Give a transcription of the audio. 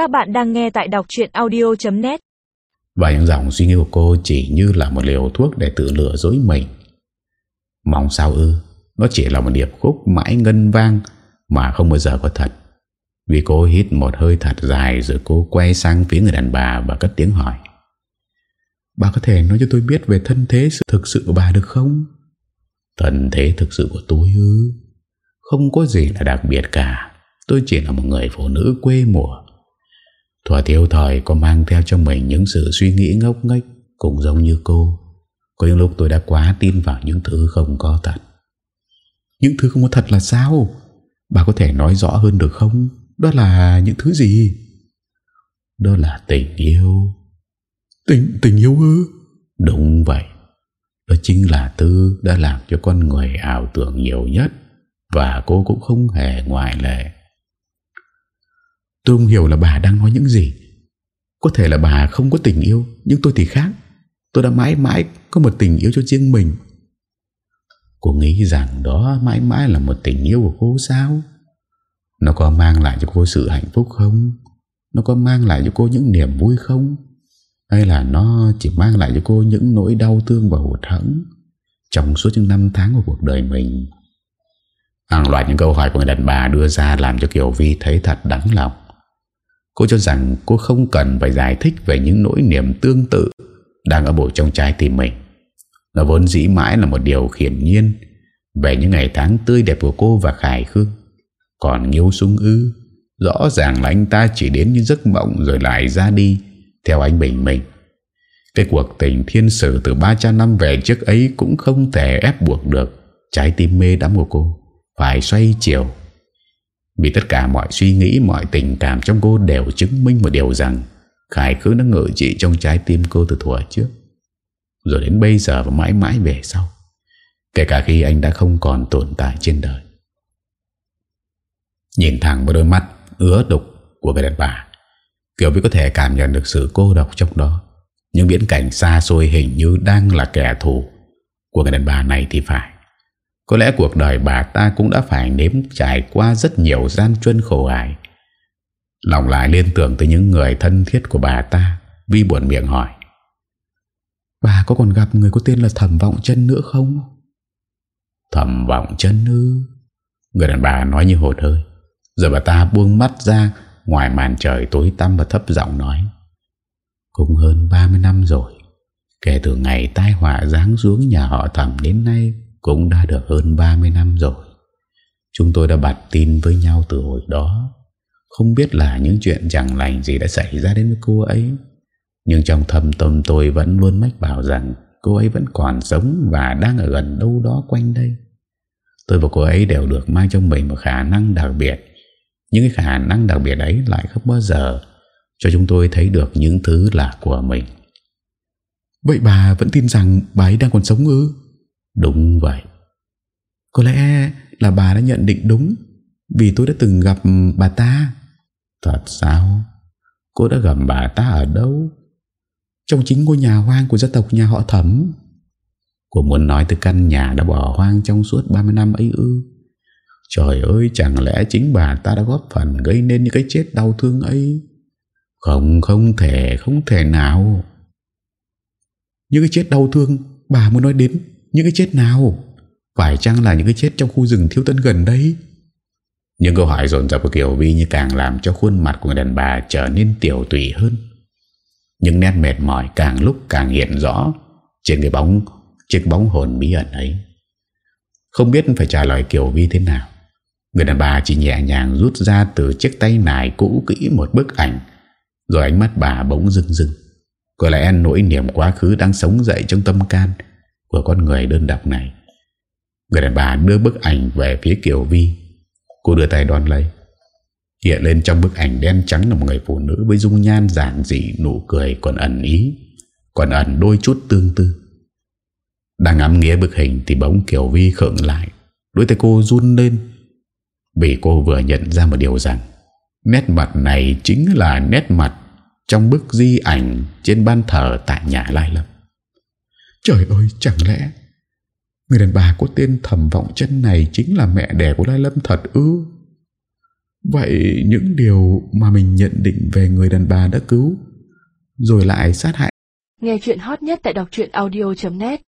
Các bạn đang nghe tại đọc chuyện audio.net Và những dòng suy nghĩ của cô chỉ như là một liều thuốc để tự lừa dối mình. Mong sao ư? Nó chỉ là một điệp khúc mãi ngân vang Mà không bao giờ có thật. Vì cô hít một hơi thật dài Rồi cô quay sang phía người đàn bà Và cất tiếng hỏi. Bà có thể nói cho tôi biết về thân thế sự thực sự của bà được không? Thân thế thực sự của tôi ư? Không có gì là đặc biệt cả. Tôi chỉ là một người phụ nữ quê mùa. Thuở thiếu thời có mang theo cho mình những sự suy nghĩ ngốc nghếch Cũng giống như cô Có những lúc tôi đã quá tin vào những thứ không có thật Những thứ không có thật là sao? Bà có thể nói rõ hơn được không? Đó là những thứ gì? Đó là tình yêu Tình, tình yêu ư? Đúng vậy Đó chính là thứ đã làm cho con người ảo tưởng nhiều nhất Và cô cũng không hề ngoại lệ Tôi không hiểu là bà đang nói những gì. Có thể là bà không có tình yêu, Nhưng tôi thì khác. Tôi đã mãi mãi có một tình yêu cho riêng mình. Cô nghĩ rằng đó mãi mãi là một tình yêu của cô sao? Nó có mang lại cho cô sự hạnh phúc không? Nó có mang lại cho cô những niềm vui không? Hay là nó chỉ mang lại cho cô những nỗi đau thương và hụt hẫng Trong suốt những năm tháng của cuộc đời mình? Hàng loạt những câu hỏi của người đàn bà đưa ra làm cho Kiều Vi thấy thật đắng lòng. Cô cho rằng cô không cần phải giải thích về những nỗi niềm tương tự đang ở bộ trong trái tim mình. Nó vốn dĩ mãi là một điều hiển nhiên về những ngày tháng tươi đẹp của cô và Khải Khương. Còn Nghiêu súng Ư, rõ ràng là anh ta chỉ đến như giấc mộng rồi lại ra đi theo anh Bình mình. Cái cuộc tình thiên sử từ 300 năm về trước ấy cũng không thể ép buộc được trái tim mê đắm của cô phải xoay chiều vì tất cả mọi suy nghĩ, Mọi tình cảm trong cô đều chứng minh một điều rằng Khải Khứ đã ngự trị trong trái tim cô từ thuở trước. Rồi đến bây giờ và mãi mãi về sau, Kể cả khi anh đã không còn tồn tại trên đời. Nhìn thẳng vào đôi mắt ứa đục của người đàn bà, Kiều mới có thể cảm nhận được sự cô độc trong đó. Nhưng viễn cảnh xa xôi hình như đang là kẻ thù Của người đàn bà này thì phải có lẽ cuộc đời bà ta cũng đã phải nếm trải qua rất nhiều gian truân khổ ải. Lòng lại liên tưởng tới những người thân thiết của bà ta, Vi buồn miệng hỏi. Bà có còn gặp người có tên là Thẩm Vọng chân nữa không? Thẩm Vọng chân ư? Người đàn bà nói như hột hơi. Giờ bà ta buông mắt ra ngoài màn trời tối tăm và thấp giọng nói. Cũng hơn 30 năm rồi, kể từ ngày tai họa giáng xuống nhà họ Thẩm đến nay cũng đã được hơn 30 năm rồi. Chúng tôi đã bật tin với nhau từ hồi đó. Không biết là những chuyện chẳng lành gì đã xảy ra đến với cô ấy. Nhưng trong thâm tâm tôi vẫn luôn mách bảo rằng cô ấy vẫn còn sống và đang ở gần đâu đó quanh đây. Tôi và cô ấy đều được mang trong mình một khả năng đặc biệt. Những cái khả năng đặc biệt ấy lại không bao giờ cho chúng tôi thấy được những thứ là của mình. Vậy bà vẫn tin rằng bà ấy đang còn sống ư? Đúng vậy. Có lẽ là bà đã nhận định đúng Vì tôi đã từng gặp bà ta. Thật sao? Cô đã gặp bà ta ở đâu? Trong chính ngôi nhà hoang của gia tộc nhà họ thẩm. Cô muốn nói tới căn nhà đã bỏ hoang trong suốt 30 năm ấy ư? Trời ơi chẳng lẽ chính bà ta đã góp phần gây nên những cái chết đau thương ấy? Không không thể không thể nào. Những cái chết đau thương bà muốn nói đến những cái chết nào? Phải chăng là những cái chết trong khu rừng thiếu tân gần đây? Những câu hỏi dồn dập của Kiều Vi Như càng làm cho khuôn mặt của người đàn bà Trở nên tiểu tùy hơn. Những nét mệt mỏi càng lúc càng hiện rõ Trên cái bóng, Chiếc bóng hồn bí ẩn ấy. Không biết phải trả lời Kiều Vi thế nào. Người đàn bà chỉ nhẹ nhàng rút ra Từ chiếc tay nải cũ kỹ một bức ảnh, Rồi ánh mắt bà bỗng rưng rưng. Có lẽ nỗi niềm quá khứ đang sống dậy trong tâm can của con người đơn độc này. Người đàn bà đưa bức ảnh về phía Kiều Vi. Cô đưa tay đón lấy. Hiện lên trong bức ảnh đen trắng là một người phụ nữ với dung nhan giản dị nụ cười còn ẩn ý, còn ẩn đôi chút tương tư. Đang ngắm nghĩa bức hình thì bóng Kiều Vi khựng lại, đôi tay cô run lên vì cô vừa nhận ra một điều rằng nét mặt này chính là nét mặt trong bức di ảnh trên ban thờ tại nhà Lai Lâm. Trời ơi, chẳng lẽ Người đàn bà có tên thầm vọng chân này Chính là mẹ đẻ của Lai Lâm thật ư? Vậy những điều mà mình nhận định về người đàn bà đã cứu, Rồi lại sát hại. Nghe chuyện hot nhất tại đọc truyện audio.net